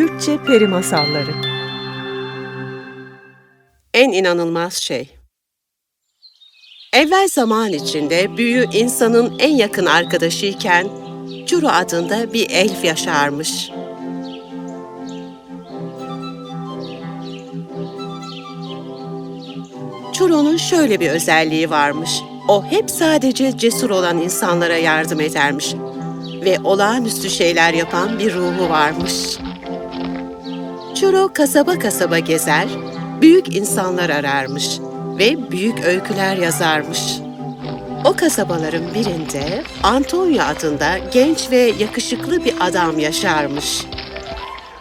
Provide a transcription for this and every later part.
Türkçe Peri Masalları En inanılmaz şey Evvel zaman içinde büyü insanın en yakın arkadaşıyken Curu adında bir elf yaşarmış. Churo'nun şöyle bir özelliği varmış. O hep sadece cesur olan insanlara yardım edermiş. Ve olağanüstü şeyler yapan bir ruhu varmış. Churo kasaba kasaba gezer, büyük insanlar ararmış ve büyük öyküler yazarmış. O kasabaların birinde Antonio adında genç ve yakışıklı bir adam yaşarmış.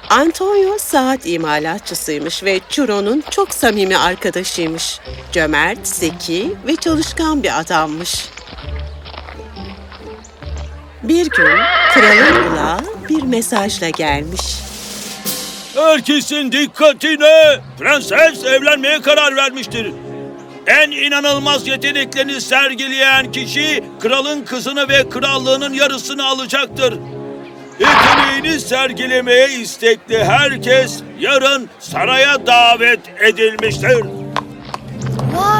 Antonio saat imalatçısıymış ve Churo'nun çok samimi arkadaşıymış. Cömert, zeki ve çalışkan bir adammış. Bir gün kralın kulağı bir mesajla gelmiş. Herkesin dikkatine! Prenses evlenmeye karar vermiştir. En inanılmaz yeteneklerini sergileyen kişi kralın kızını ve krallığının yarısını alacaktır. Yeteneğini sergilemeye istekli herkes yarın saraya davet edilmiştir.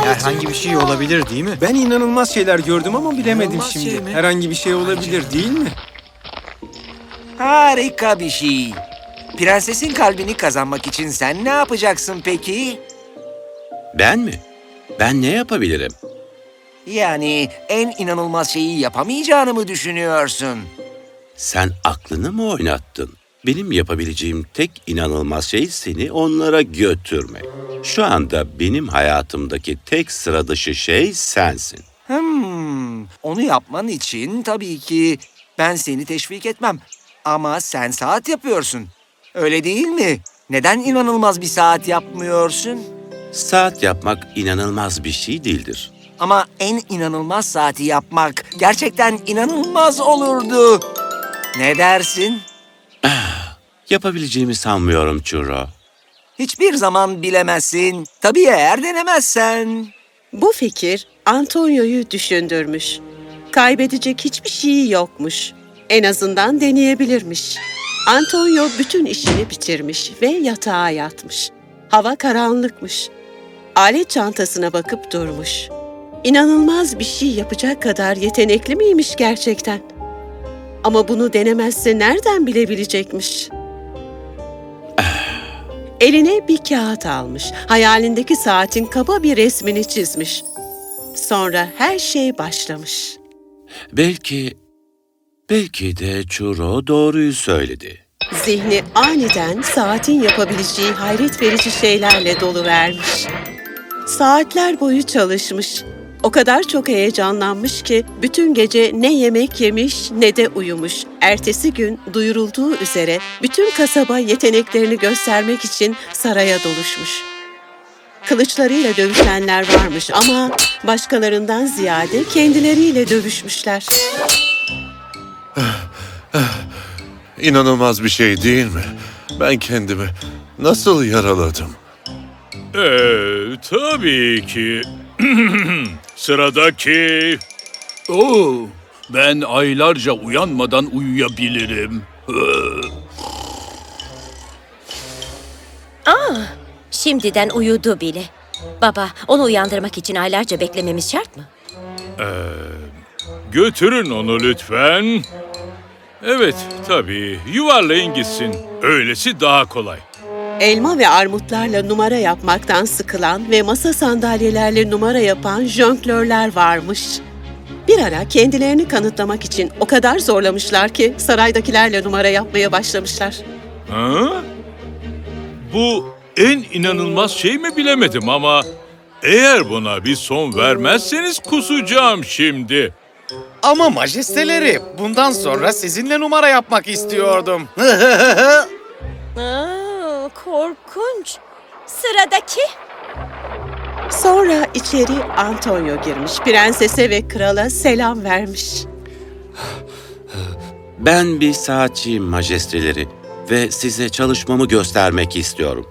Herhangi bir şey olabilir değil mi? Ben inanılmaz şeyler gördüm ama bilemedim İnanılmaz şimdi. şey mi? Herhangi bir şey olabilir değil mi? Harika bir şey. Prensesin kalbini kazanmak için sen ne yapacaksın peki? Ben mi? Ben ne yapabilirim? Yani en inanılmaz şeyi yapamayacağını mı düşünüyorsun? Sen aklını mı oynattın? Benim yapabileceğim tek inanılmaz şey seni onlara götürmek. Şu anda benim hayatımdaki tek sıra dışı şey sensin. Hmm, onu yapman için tabii ki ben seni teşvik etmem. Ama sen saat yapıyorsun. Öyle değil mi? Neden inanılmaz bir saat yapmıyorsun? Saat yapmak inanılmaz bir şey değildir. Ama en inanılmaz saati yapmak gerçekten inanılmaz olurdu. Ne dersin? Yapabileceğimi sanmıyorum Churro. Hiçbir zaman bilemezsin. Tabii eğer denemezsen. Bu fikir Antonio'yu düşündürmüş. Kaybedecek hiçbir şeyi yokmuş. En azından deneyebilirmiş. Antonio bütün işini bitirmiş ve yatağa yatmış. Hava karanlıkmış. Alet çantasına bakıp durmuş. İnanılmaz bir şey yapacak kadar yetenekli miymiş gerçekten? Ama bunu denemezse nereden bilebilecekmiş? Eline bir kağıt almış. Hayalindeki saatin kaba bir resmini çizmiş. Sonra her şey başlamış. Belki, belki de Churro doğruyu söyledi. Zihni aniden saatin yapabileceği hayret verici şeylerle dolu vermiş. Saatler boyu çalışmış. O kadar çok heyecanlanmış ki bütün gece ne yemek yemiş ne de uyumuş. Ertesi gün duyurulduğu üzere bütün kasaba yeteneklerini göstermek için saraya doluşmuş. Kılıçlarıyla dövüşenler varmış ama başkalarından ziyade kendileriyle dövüşmüşler. İnanılmaz bir şey değil mi? Ben kendimi nasıl yaraladım? Ee, tabii ki. Sıradaki. Oo, ben aylarca uyanmadan uyuyabilirim. Şimdiden uyudu bile. Baba, onu uyandırmak için aylarca beklememiz şart mı? Götürün onu lütfen. Evet, tabii. Yuvarlayın gitsin. Öylesi daha kolay. Elma ve armutlarla numara yapmaktan sıkılan ve masa sandalyelerle numara yapan jonglörler varmış. Bir ara kendilerini kanıtlamak için o kadar zorlamışlar ki saraydakilerle numara yapmaya başlamışlar. Ha? Bu en inanılmaz şey mi bilemedim ama eğer buna bir son vermezseniz kusacağım şimdi. Ama majesteleri, bundan sonra sizinle numara yapmak istiyordum. Aa, korkunç. Sıradaki. Sonra içeri Antonio girmiş, prensese ve krala selam vermiş. Ben bir saatçiyim majesteleri ve size çalışmamı göstermek istiyorum.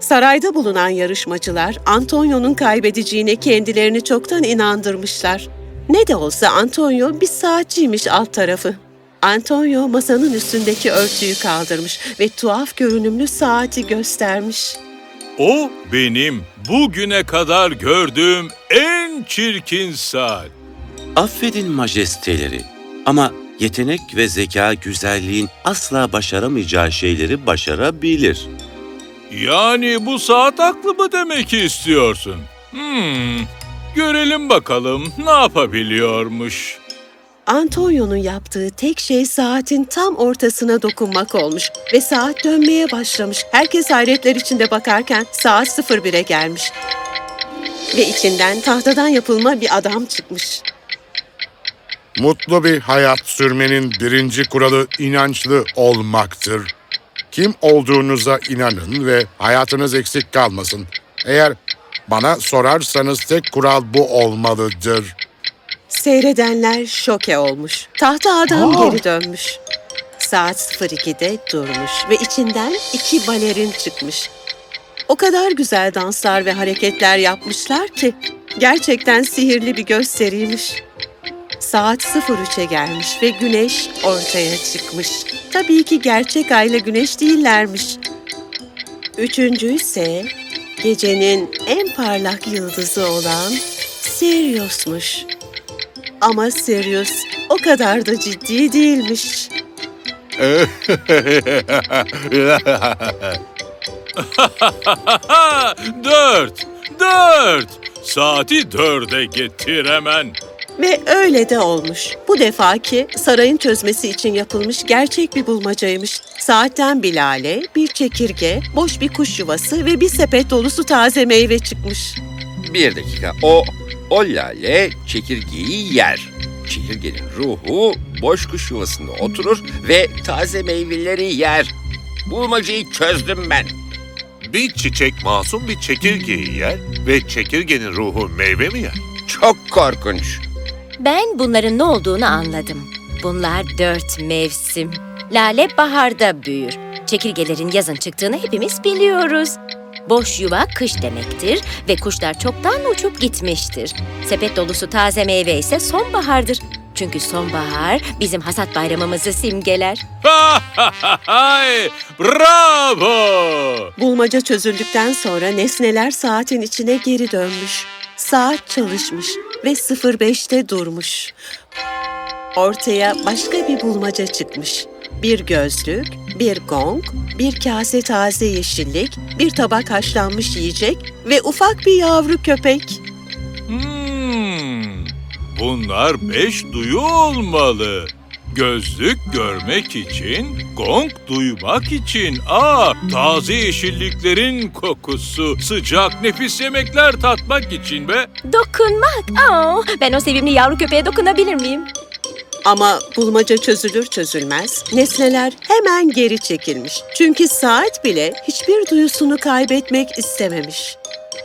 Sarayda bulunan yarışmacılar Antonio'nun kaybedeceğine kendilerini çoktan inandırmışlar. Ne de olsa Antonio bir saatçiymiş alt tarafı. Antonio masanın üstündeki örtüyü kaldırmış ve tuhaf görünümlü saati göstermiş. O benim bugüne kadar gördüğüm en çirkin saat. Affedin majesteleri ama yetenek ve zeka güzelliğin asla başaramayacağı şeyleri başarabilir. Yani bu saat haklı mı demek istiyorsun? Hmm, görelim bakalım ne yapabiliyormuş. Antonio'nun yaptığı tek şey saatin tam ortasına dokunmak olmuş ve saat dönmeye başlamış. Herkes hayretler içinde bakarken saat 01'e gelmiş. Ve içinden tahtadan yapılma bir adam çıkmış. Mutlu bir hayat sürmenin birinci kuralı inançlı olmaktır. Kim olduğunuza inanın ve hayatınız eksik kalmasın. Eğer bana sorarsanız tek kural bu olmalıdır. Seyredenler şoke olmuş. Tahta adam geri dönmüş. Saat 02'de durmuş ve içinden iki balerin çıkmış. O kadar güzel danslar ve hareketler yapmışlar ki gerçekten sihirli bir gösteriymiş. Saat 03'e gelmiş ve güneş ortaya çıkmış. Tabii ki gerçek ayla güneş değillermiş. Üçüncü ise gecenin en parlak yıldızı olan Sirius'muş. Ama Sirius o kadar da ciddi değilmiş. dört, dört. Saati dörde getir hemen. Ve öyle de olmuş. Bu defaki sarayın çözmesi için yapılmış gerçek bir bulmacaymış. Saatten bir lale, bir çekirge, boş bir kuş yuvası ve bir sepet dolusu taze meyve çıkmış. Bir dakika. O, o lale çekirgeyi yer. Çekirgenin ruhu boş kuş yuvasında oturur ve taze meyveleri yer. Bulmacayı çözdüm ben. Bir çiçek masum bir çekirgeyi yer ve çekirgenin ruhu meyve mi yer? Çok korkunç. Ben bunların ne olduğunu anladım. Bunlar dört mevsim. Lale baharda büyür. Çekirgelerin yazın çıktığını hepimiz biliyoruz. Boş yuva kış demektir ve kuşlar çoktan uçup gitmiştir. Sepet dolusu taze meyve ise sonbahardır. Çünkü sonbahar bizim hasat bayramımızı simgeler. Bravo! Bulmaca çözüldükten sonra nesneler saatin içine geri dönmüş. Saat çalışmış ve 05'te durmuş. Ortaya başka bir bulmaca çıkmış. Bir gözlük, bir gong, bir kase taze yeşillik, bir tabak haşlanmış yiyecek ve ufak bir yavru köpek. Hmm, bunlar beş duyu olmalı. Gözlük görmek için, gong duymak için, aa taze yeşilliklerin kokusu, sıcak nefis yemekler tatmak için ve Dokunmak. Aa, ben o sevimli yavru köpeğe dokunabilir miyim? Ama bulmaca çözülür çözülmez nesneler hemen geri çekilmiş. Çünkü saat bile hiçbir duyusunu kaybetmek istememiş.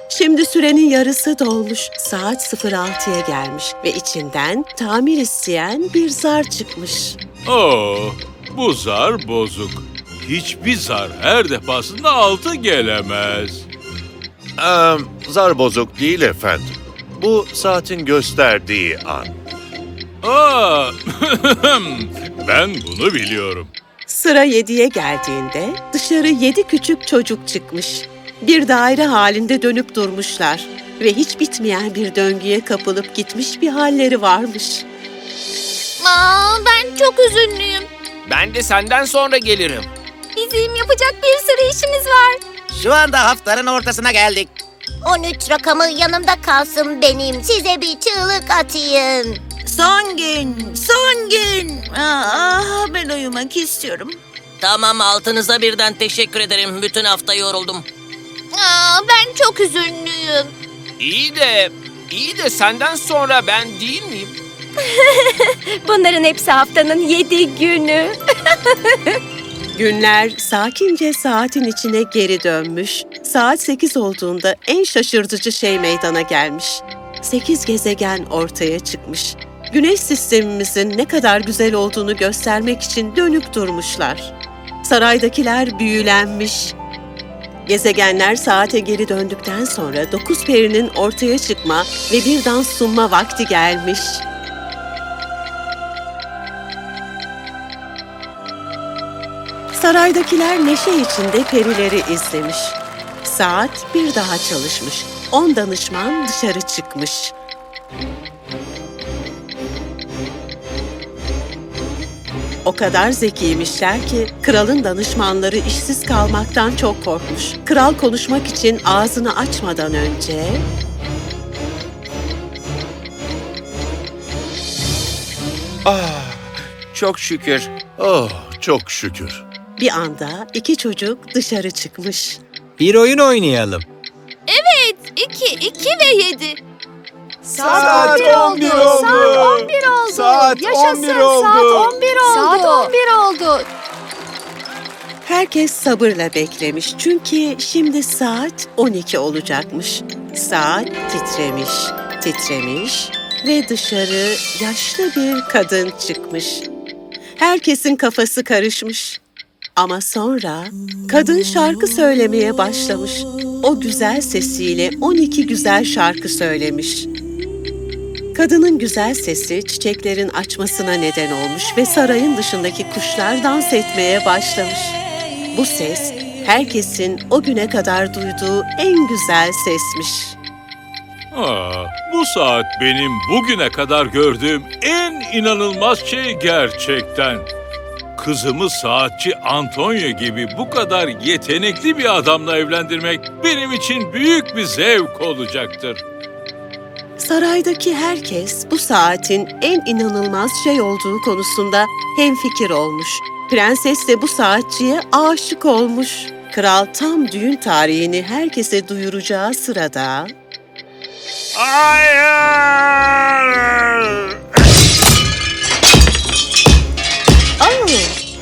Şimdi sürenin yarısı dolmuş. Saat 06'ya gelmiş ve içinden tamir isteyen bir zar çıkmış. Oo, bu zar bozuk. Hiçbir zar her defasında altı gelemez. Ee, zar bozuk değil efendim. Bu saatin gösterdiği an. Aa, ben bunu biliyorum. Sıra 7'ye geldiğinde dışarı yedi küçük çocuk çıkmış. Bir daire halinde dönüp durmuşlar ve hiç bitmeyen bir döngüye kapılıp gitmiş bir halleri varmış. Aa, ben çok üzünlüyüm. Ben de senden sonra gelirim. Bizim yapacak bir sürü işimiz var. Şu anda haftanın ortasına geldik. 13 rakamı yanımda kalsın benim. Size bir çığlık atayım. Son gün, son gün. Aa, ben uyumak istiyorum. Tamam altınıza birden teşekkür ederim. Bütün hafta yoruldum. Aa, ben çok üzünlüyüm. İyi de, iyi de senden sonra ben değil miyim? Bunların hepsi haftanın yedi günü. Günler sakince saatin içine geri dönmüş. Saat 8 olduğunda en şaşırtıcı şey meydana gelmiş. 8 gezegen ortaya çıkmış. Güneş sistemimizin ne kadar güzel olduğunu göstermek için dönüp durmuşlar. Saraydakiler büyülenmiş. Gezegenler saate geri döndükten sonra dokuz perinin ortaya çıkma ve bir dans sunma vakti gelmiş. Saraydakiler neşe içinde perileri izlemiş. Saat bir daha çalışmış. On danışman dışarı çıkmış. O kadar zekiymişler ki kralın danışmanları işsiz kalmaktan çok korkmuş. Kral konuşmak için ağzını açmadan önce Ah, çok şükür. Oh, çok şükür. bir anda iki çocuk dışarı çıkmış. Bir oyun oynayalım. Evet, iki, iki ve yedi. Saat 11 oldu. Saat 11 oldu. Saat Yaşasın, 11 oldu. Saat 11 oldu. Saat 11 oldu. Herkes sabırla beklemiş çünkü şimdi saat 12 olacakmış. Saat titremiş, titremiş ve dışarı yaşlı bir kadın çıkmış. Herkesin kafası karışmış. Ama sonra kadın şarkı söylemeye başlamış. O güzel sesiyle 12 güzel şarkı söylemiş. Kadının güzel sesi çiçeklerin açmasına neden olmuş ve sarayın dışındaki kuşlar dans etmeye başlamış. Bu ses herkesin o güne kadar duyduğu en güzel sesmiş. Aa, bu saat benim bugüne kadar gördüğüm en inanılmaz şey gerçekten. Kızımı saatçi Antonio gibi bu kadar yetenekli bir adamla evlendirmek benim için büyük bir zevk olacaktır. Saraydaki herkes bu saatin en inanılmaz şey olduğu konusunda hemfikir olmuş. Prenses de bu saatçiye aşık olmuş. Kral tam düğün tarihini herkese duyuracağı sırada... Aa,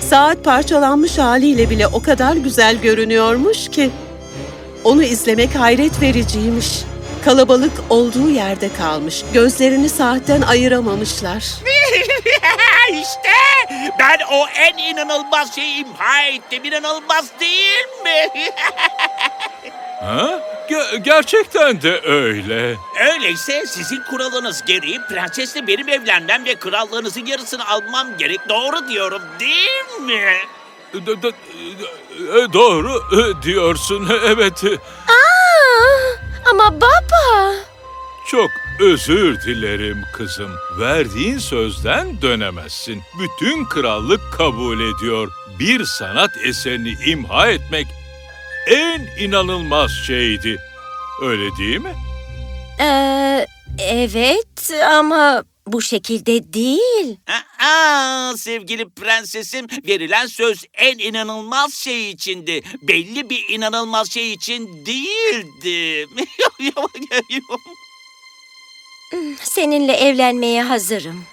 saat parçalanmış haliyle bile o kadar güzel görünüyormuş ki. Onu izlemek hayret vericiymiş. Kalabalık olduğu yerde kalmış. Gözlerini saatten ayıramamışlar. işte ben o en inanılmaz şeyi imha ettim. İnanılmaz değil mi? Ha? Ge- gerçekten de öyle. Öyleyse sizin kuralınız gereği prensesle benim evlenmem ve krallığınızın yarısını almam gerek. Doğru diyorum değil mi? D- d- e, doğru e, diyorsun, evet. Aa, ama baba. Çok özür dilerim kızım. Verdiğin sözden dönemezsin. Bütün krallık kabul ediyor. Bir sanat eserini imha etmek en inanılmaz şeydi. Öyle değil mi? Ee, evet ama bu şekilde değil. Aa, sevgili prensesim verilen söz en inanılmaz şey içindi. Belli bir inanılmaz şey için değildi. Seninle evlenmeye hazırım.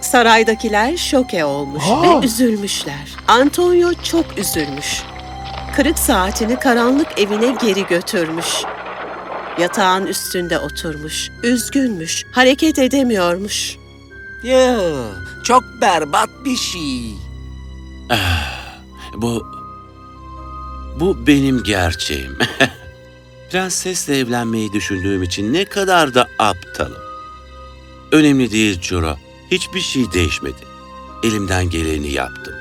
Saraydakiler şoke olmuş ve üzülmüşler. Antonio çok üzülmüş. Kırık saatini karanlık evine geri götürmüş. Yatağın üstünde oturmuş, üzgünmüş, hareket edemiyormuş. Ya, çok berbat bir şey. Bu... Bu benim gerçeğim. Prensesle evlenmeyi düşündüğüm için ne kadar da aptalım. Önemli değil Churo. Hiçbir şey değişmedi. Elimden geleni yaptım.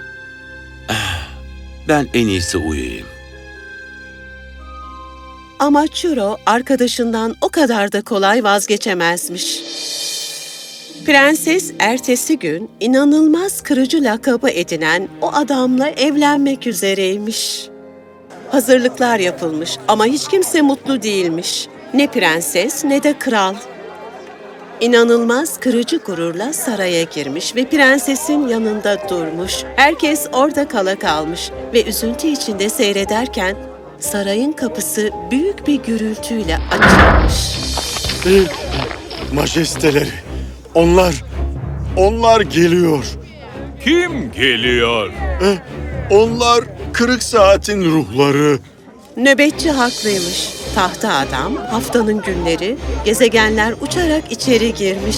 Ah, Ben en iyisi uyuyayım. Ama Churo arkadaşından o kadar da kolay vazgeçemezmiş. Prenses ertesi gün inanılmaz kırıcı lakabı edinen o adamla evlenmek üzereymiş. Hazırlıklar yapılmış ama hiç kimse mutlu değilmiş. Ne prenses ne de kral. İnanılmaz kırıcı gururla saraya girmiş ve prensesin yanında durmuş. Herkes orada kala kalmış ve üzüntü içinde seyrederken sarayın kapısı büyük bir gürültüyle açılmış. Majesteleri, onlar, onlar geliyor. Kim geliyor? Eh, onlar kırık saatin ruhları. Nöbetçi haklıymış. Tahta adam, haftanın günleri, gezegenler uçarak içeri girmiş.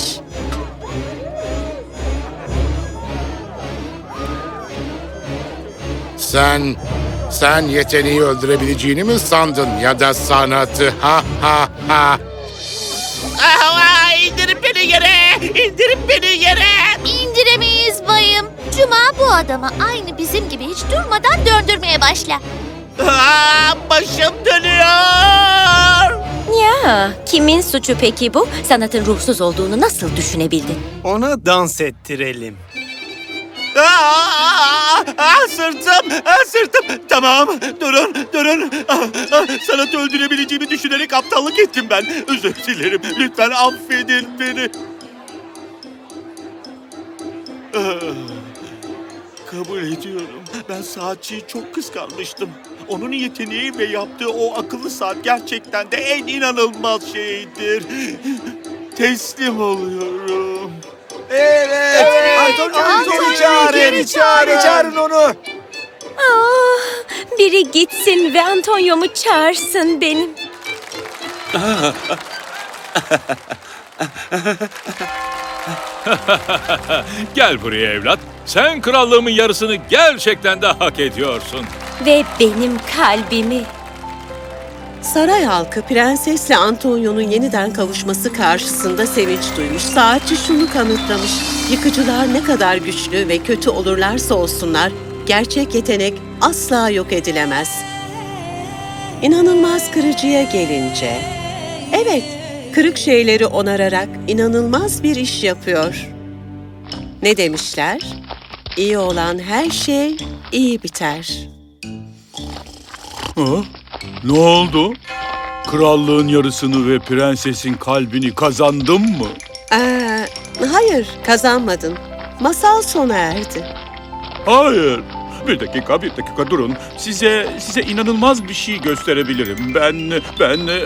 Sen, sen yeteneği öldürebileceğini mi sandın ya da sanatı? Ha ha ha. Ah, indirin beni yere! İndirin beni yere! İndiremeyiz bayım. Cuma bu adamı aynı bizim gibi hiç durmadan döndürmeye başla. Aa, başım dönüyor. Ya kimin suçu peki bu? Sanatın ruhsuz olduğunu nasıl düşünebildin? Ona dans ettirelim. Aa, aa, sırtım, aa, sırtım. Tamam, durun, durun. Aa, aa, sanatı öldürebileceğimi düşünerek aptallık ettim ben. Özür dilerim. Lütfen affedin beni. Kabul ediyorum. Ben saatçiyi çok kıskanmıştım. Onun yeteneği ve yaptığı o akıllı saat gerçekten de en inanılmaz şeydir. Teslim oluyorum. Evet. Antonio, geri çağırın. Çağırın, çağırın onu. Ah, biri gitsin ve Antonio'mu çağırsın benim. Gel buraya evlat. Sen krallığımın yarısını gerçekten de hak ediyorsun. Ve benim kalbimi. Saray halkı prensesle Antonio'nun yeniden kavuşması karşısında sevinç duymuş. Saatçi şunu kanıtlamış. Yıkıcılar ne kadar güçlü ve kötü olurlarsa olsunlar, gerçek yetenek asla yok edilemez. İnanılmaz kırıcıya gelince, evet, kırık şeyleri onararak inanılmaz bir iş yapıyor. Ne demişler? İyi olan her şey iyi biter. Ha? Ne oldu? Krallığın yarısını ve prensesin kalbini kazandım mı? Ee, hayır, kazanmadın. Masal sona erdi. Hayır. Bir dakika, bir dakika durun. Size size inanılmaz bir şey gösterebilirim. Ben ben e,